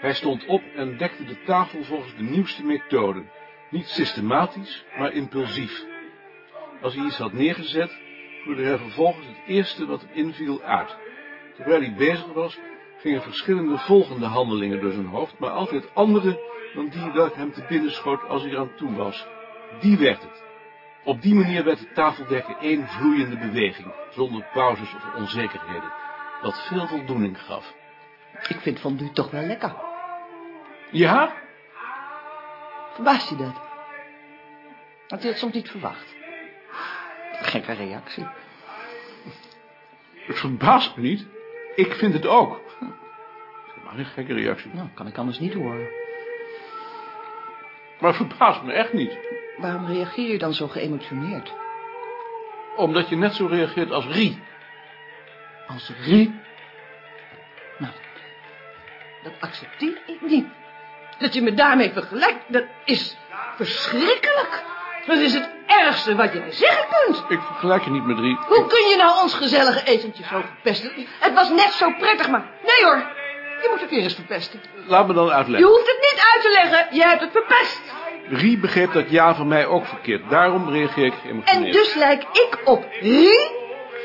Hij stond op en dekte de tafel volgens de nieuwste methode. Niet systematisch, maar impulsief. Als hij iets had neergezet, voerde hij vervolgens het eerste wat hem inviel uit. Terwijl hij bezig was, gingen verschillende volgende handelingen door zijn hoofd, maar altijd andere dan die welke hem te binnen schoot als hij eraan toe was. Die werd het. Op die manier werd het tafeldekken één vloeiende beweging, zonder pauzes of onzekerheden, wat veel voldoening gaf. Ik vind fondue toch wel lekker. Ja? Verbaast je dat? Had je dat soms niet verwacht? Gekke reactie. Het verbaast me niet. Ik vind het ook. Maar een gekke reactie. Nou, kan ik anders niet horen. Maar het verbaast me echt niet. Waarom reageer je dan zo geëmotioneerd? Omdat je net zo reageert als Rie. Als Rie? Dat accepteer ik niet. Dat je me daarmee vergelijkt, dat is verschrikkelijk. Dat is het ergste wat je zeggen kunt. Ik vergelijk je niet met Rie. Hoe kun je nou ons gezellige etentje zo verpesten? Het was net zo prettig, maar... Nee hoor, je moet het weer eens verpesten. Laat me dan Je uitleggen. hoeft het niet uit te leggen, je hebt het verpest. Rie begreep dat ja van mij ook verkeerd. Daarom reageer ik emotioneel. En dus lijk ik op Rie?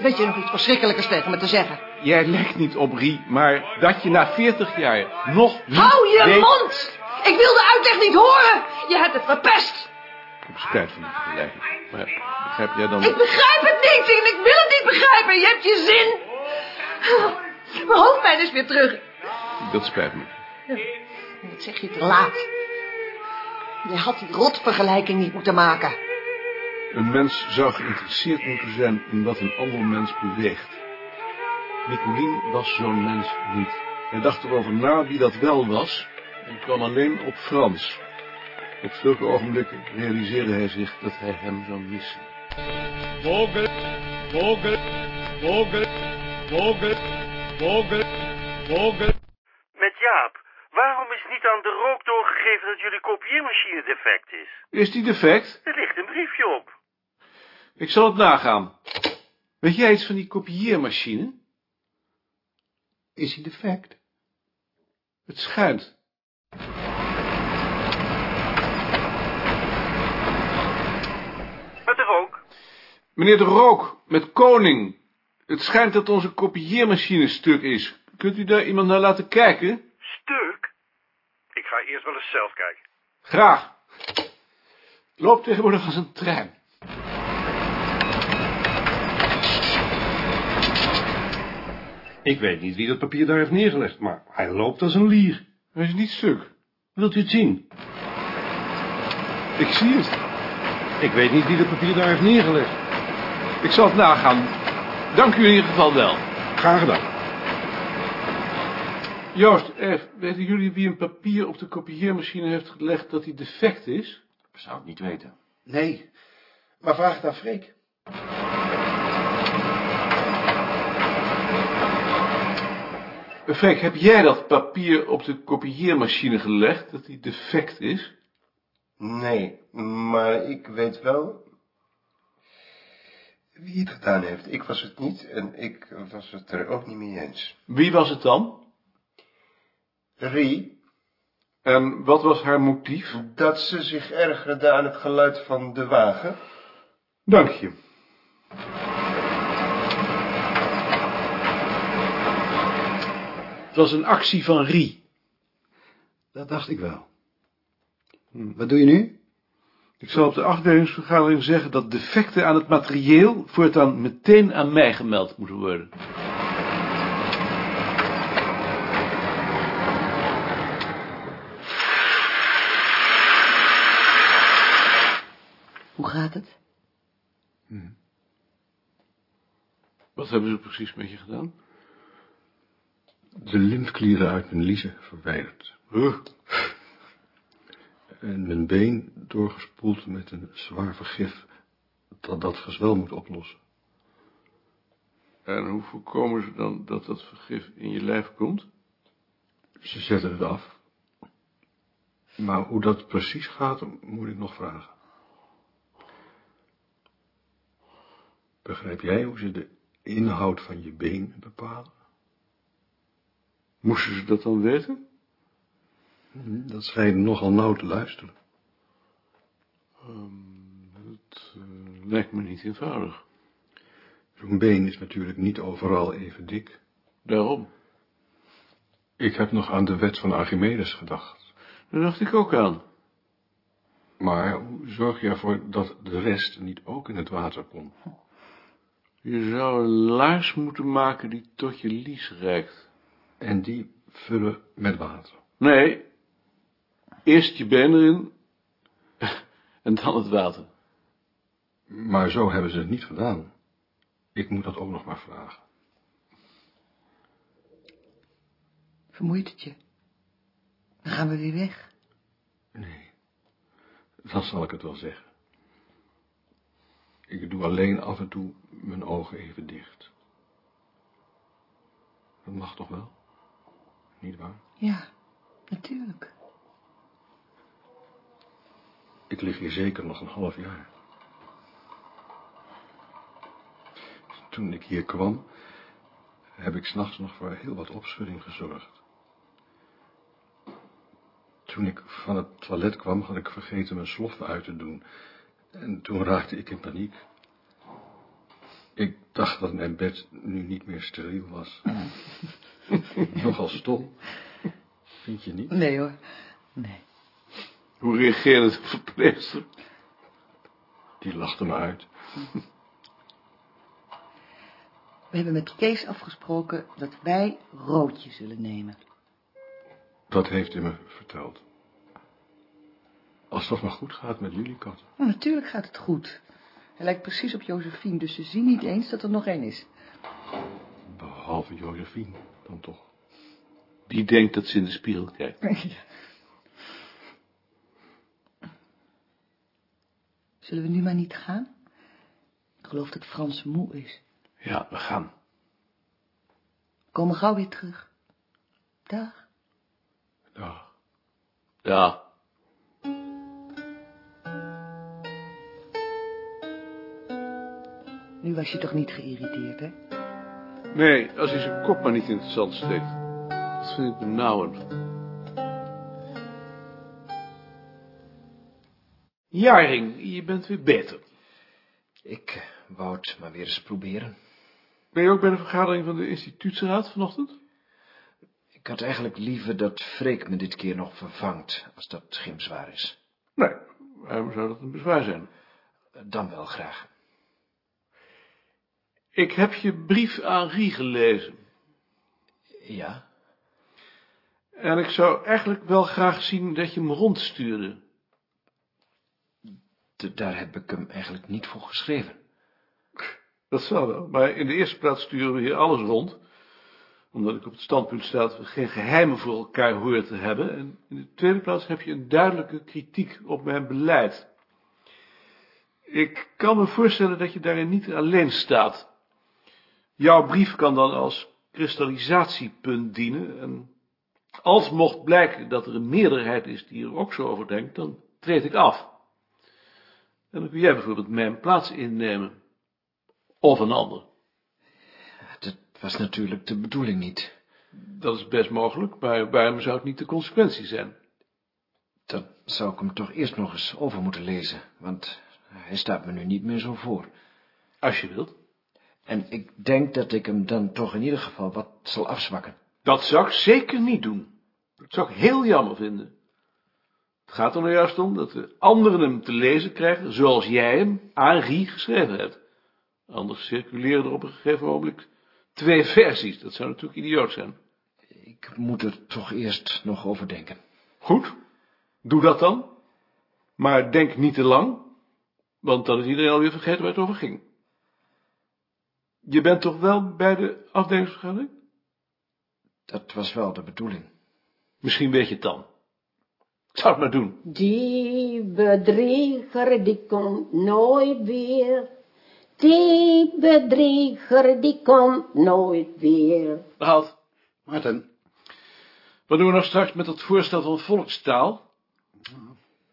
Weet je nog iets verschrikkelijkers tegen me te zeggen? Jij lijkt niet op Rie, maar dat je na 40 jaar nog Hou je mond! Ik wil de uitleg niet horen! Je hebt het verpest! Ik heb spijt van die vergelijking. Maar begrijp jij dan... Ik begrijp het niet en ik wil het niet begrijpen. Je hebt je zin. Mijn hoofdpijn is weer terug. Dat spijt me. Dat zeg je te laat. Je had die rotvergelijking niet moeten maken. Een mens zou geïnteresseerd moeten zijn in wat een ander mens beweegt. Nicolien was zo'n mens niet. Hij dacht erover na wie dat wel was en kwam alleen op Frans. Op zulke ogenblikken realiseerde hij zich dat hij hem zou missen. Vogel, vogel, vogel, vogel, vogel, vogel. Met Jaap, waarom is niet aan de rook doorgegeven dat jullie kopieermachine defect is? Is die defect? Er ligt een briefje op. Ik zal het nagaan. Weet jij iets van die kopieermachine? Is hij defect? Het schijnt. Met de rook? Meneer de Rook, met Koning. Het schijnt dat onze kopieermachine stuk is. Kunt u daar iemand naar laten kijken? Stuk? Ik ga eerst wel eens zelf kijken. Graag. Loopt tegenwoordig als een trein. Ik weet niet wie dat papier daar heeft neergelegd, maar hij loopt als een lier. Hij is niet stuk. Wilt u het zien? Ik zie het. Ik weet niet wie dat papier daar heeft neergelegd. Ik zal het nagaan. Dank u in ieder geval wel. Graag gedaan. Joost, Eve, weten jullie wie een papier op de kopieermachine heeft gelegd dat hij defect is? Zou ik niet weten. Nee, maar vraag het aan Freek. Freek, heb jij dat papier op de kopieermachine gelegd dat hij defect is? Nee, maar ik weet wel wie het gedaan heeft. Ik was het niet en ik was het er ook niet mee eens. Wie was het dan? Rie, En wat was haar motief? dat ze zich ergerde aan het geluid van de wagen. Dank je. Het was een actie van Rie. Dat dacht ik wel. Hm, Wat doe je nu? Ik zal op de afdelingsvergadering zeggen dat defecten aan het materieel voortaan meteen aan mij gemeld moeten worden. Hoe gaat het? Wat hebben ze precies met je gedaan? De lymfklieren uit mijn liezen verwijderd. Huh? En mijn been doorgespoeld met een zwaar vergif dat dat gezwel moet oplossen. En hoe voorkomen ze dan dat dat vergif in je lijf komt? Ze zetten het af. Maar hoe dat precies gaat, moet ik nog vragen. Begrijp jij hoe ze de inhoud van je been bepalen? Moesten ze dat dan weten? Dat schijnt nogal nauw te luisteren. Het eh, lijkt me niet eenvoudig. Zo'n been is natuurlijk niet overal even dik. Daarom. Ik heb nog aan de wet van Archimedes gedacht. Daar dacht ik ook aan. Maar hoe zorg je ervoor dat de rest niet ook in het water komt? Je zou een laars moeten maken die tot je lies reikt. En die vullen met water. Nee, eerst je been erin en dan het water. Maar zo hebben ze het niet gedaan. Ik moet dat ook nog maar vragen. Vermoeit het je? Dan gaan we weer weg. Nee, dan zal ik het wel zeggen. Ik doe alleen af en toe mijn ogen even dicht. Dat mag toch wel? Niet waar? Ja, natuurlijk. Ik lig hier zeker nog een half jaar. Toen ik hier kwam, heb ik s'nachts nog voor heel wat opschudding gezorgd. Toen ik van het toilet kwam, had ik vergeten mijn sloffen uit te doen. En toen raakte ik in paniek. Ik dacht dat mijn bed nu niet meer steriel was. Nogal stom. Vind je niet? Nee hoor, nee. Hoe reageerde de verpleegster? Die lachte me uit. We hebben met Kees afgesproken dat wij roodje zullen nemen. Dat heeft hij me verteld. Als het maar goed gaat met jullie kat. Nou, natuurlijk gaat het goed. Hij lijkt precies op Josephine, dus ze zien niet eens dat er nog één is. Behalve Josephine, dan toch. Die denkt dat ze in de spiegel kijkt. Zullen we nu maar niet gaan? Ik geloof dat Frans moe is. Ja, we gaan. We komen gauw weer terug. Dag. Dag. Ja. Nu was je toch niet geïrriteerd, hè? Nee, als hij zijn kop maar niet in het zand steekt. Dat vind ik benauwend. Jaring, je bent weer beter. Ik wou het maar weer eens proberen. Ben je ook bij de vergadering van de instituutsraad vanochtend? Ik had eigenlijk liever dat Freek me dit keer nog vervangt, als dat geen zwaar is. Nee, waarom zou dat een bezwaar zijn? Dan wel graag. Ik heb je brief aan Rie gelezen. Ja, En ik zou eigenlijk wel graag zien dat je hem rondstuurde. daar heb ik hem eigenlijk niet voor geschreven. Dat zal wel, maar in de eerste plaats sturen we hier alles rond. Omdat ik op het standpunt sta dat we geen geheimen voor elkaar horen te hebben. En in de tweede plaats heb je een duidelijke kritiek op mijn beleid. Ik kan me voorstellen dat je daarin niet alleen staat. Jouw brief kan dan als kristallisatiepunt dienen. En als mocht blijken dat er een meerderheid is die er ook zo over denkt, dan treed ik af. En dan kun jij bijvoorbeeld mijn plaats innemen. Of een ander. Dat was natuurlijk de bedoeling niet. Dat is best mogelijk, maar waarom zou het niet de consequentie zijn? Dan zou ik hem toch eerst nog eens over moeten lezen, want hij staat me nu niet meer zo voor. Als je wilt. En ik denk dat ik hem dan toch in ieder geval wat zal afzwakken. Dat zou ik zeker niet doen. Dat zou ik heel jammer vinden. Het gaat er nou juist om dat de anderen hem te lezen krijgen zoals jij hem aan Rie geschreven hebt. Anders circuleren er op een gegeven moment twee versies. Dat zou natuurlijk idioot zijn. Ik moet er toch eerst nog over denken. Goed, doe dat dan. Maar denk niet te lang, want dan is iedereen alweer vergeten waar het over ging. Je bent toch wel bij de afdelingsvergadering? Dat was wel de bedoeling. Misschien weet je het dan. Ik zou het maar doen. Die bedrieger die komt nooit weer. Die bedrieger die komt nooit weer. Behaald. Maarten, Wat doen we nou straks met dat voorstel van volkstaal?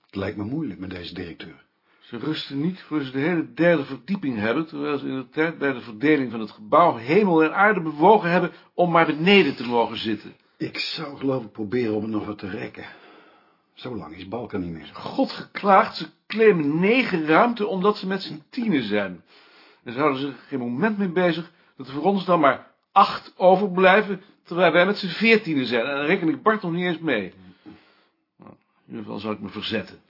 het lijkt me moeilijk met deze directeur. Ze rusten niet voor ze de hele derde verdieping hebben, terwijl ze in de tijd bij de verdeling van het gebouw hemel en aarde bewogen hebben om maar beneden te mogen zitten. Ik zou geloof ik proberen om het nog wat te rekken. Zo lang is Balkan niet meer. God geklaagd, ze claimen negen ruimte omdat ze met z'n tienen zijn. En ze houden zich geen moment mee bezig dat er voor ons dan maar acht overblijven, terwijl wij met z'n veertienen zijn. En dan reken ik Bart nog niet eens mee. Nou, in ieder geval zal ik me verzetten.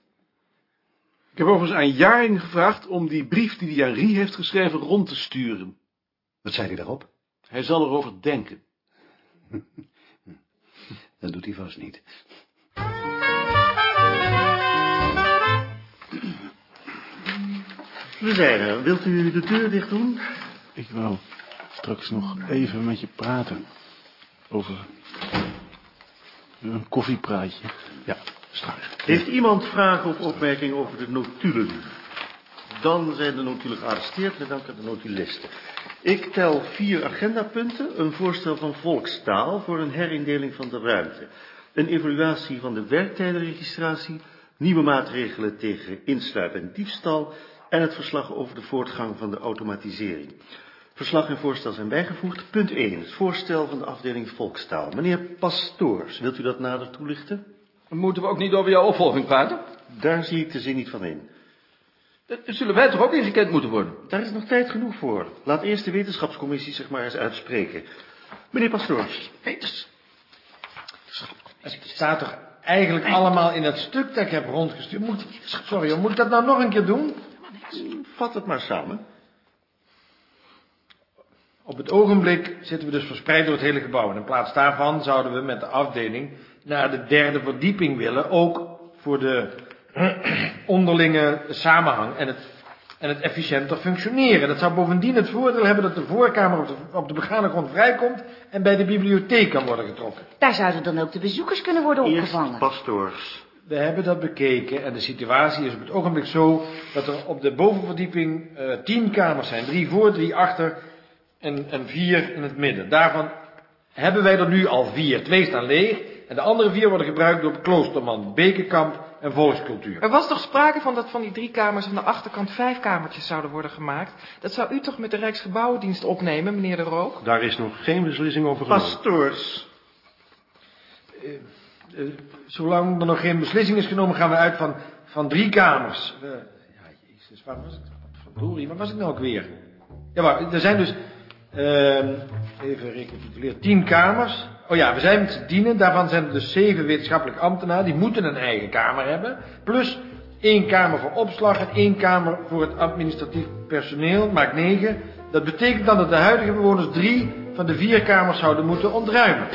Ik heb overigens aan Jaring gevraagd om die brief die hij aan Rie heeft geschreven rond te sturen. Wat zei hij daarop? Hij zal erover denken. Dat doet hij vast niet. We zijn er. Wilt u de deur dicht doen? Ik wou straks nog even met je praten. Over een koffiepraatje. Ja, straks. Heeft iemand vragen of opmerkingen over de notulen? Dan zijn de notulen gearresteerd met dank aan de notulisten. Ik tel vier agendapunten. Een voorstel van volkstaal voor een herindeling van de ruimte. Een evaluatie van de werktijdenregistratie. Nieuwe maatregelen tegen insluip en diefstal. En het verslag over de voortgang van de automatisering. Verslag en voorstel zijn bijgevoegd. Punt 1. Het voorstel van de afdeling volkstaal. Meneer Pastoors, wilt u dat nader toelichten? Moeten we ook niet over jouw opvolging praten? Daar zie ik de zin niet van in. Dat zullen wij toch ook ingekend moeten worden? Daar is nog tijd genoeg voor. Laat eerst de wetenschapscommissie zich maar eens uitspreken. Meneer Pastoors. Peters. Het staat toch eigenlijk allemaal in dat stuk dat ik heb rondgestuurd. Moet, sorry, moet ik dat nou nog een keer doen? Vat het maar samen. Op het ogenblik zitten we dus verspreid door het hele gebouw. En in plaats daarvan zouden we met de afdeling naar de derde verdieping willen. Ook voor de onderlinge samenhang en het, en het efficiënter functioneren. Dat zou bovendien het voordeel hebben dat de voorkamer op de, op de begane grond vrijkomt en bij de bibliotheek kan worden getrokken. Daar zouden dan ook de bezoekers kunnen worden opgevangen. Eerst pastoors. We hebben dat bekeken en de situatie is op het ogenblik zo dat er op de bovenverdieping eh, tien kamers zijn. Drie voor, drie achter en, en vier in het midden. Daarvan hebben wij er nu al vier. Twee staan leeg en de andere vier worden gebruikt door Kloosterman, Bekenkamp en Volkscultuur. Er was toch sprake van dat van die drie kamers aan de achterkant vijf kamertjes zouden worden gemaakt? Dat zou u toch met de Rijksgebouwendienst opnemen, meneer de Roog? Daar is nog geen beslissing over genomen. Pastoors. Eh, zolang er nog geen beslissing is genomen, gaan we uit van, van drie kamers. Eh, ja, jezus, waar was ik? Verdorie, waar was ik nou ook weer? Ja, maar er zijn dus, ehm, even recapituleren, tien kamers. Oh ja, we zijn met z'n tienen, daarvan zijn er dus zeven wetenschappelijk ambtenaren, die moeten een eigen kamer hebben. Plus één kamer voor opslag en één kamer voor het administratief personeel, maakt negen. Dat betekent dan dat de huidige bewoners drie van de vier kamers zouden moeten ontruimen.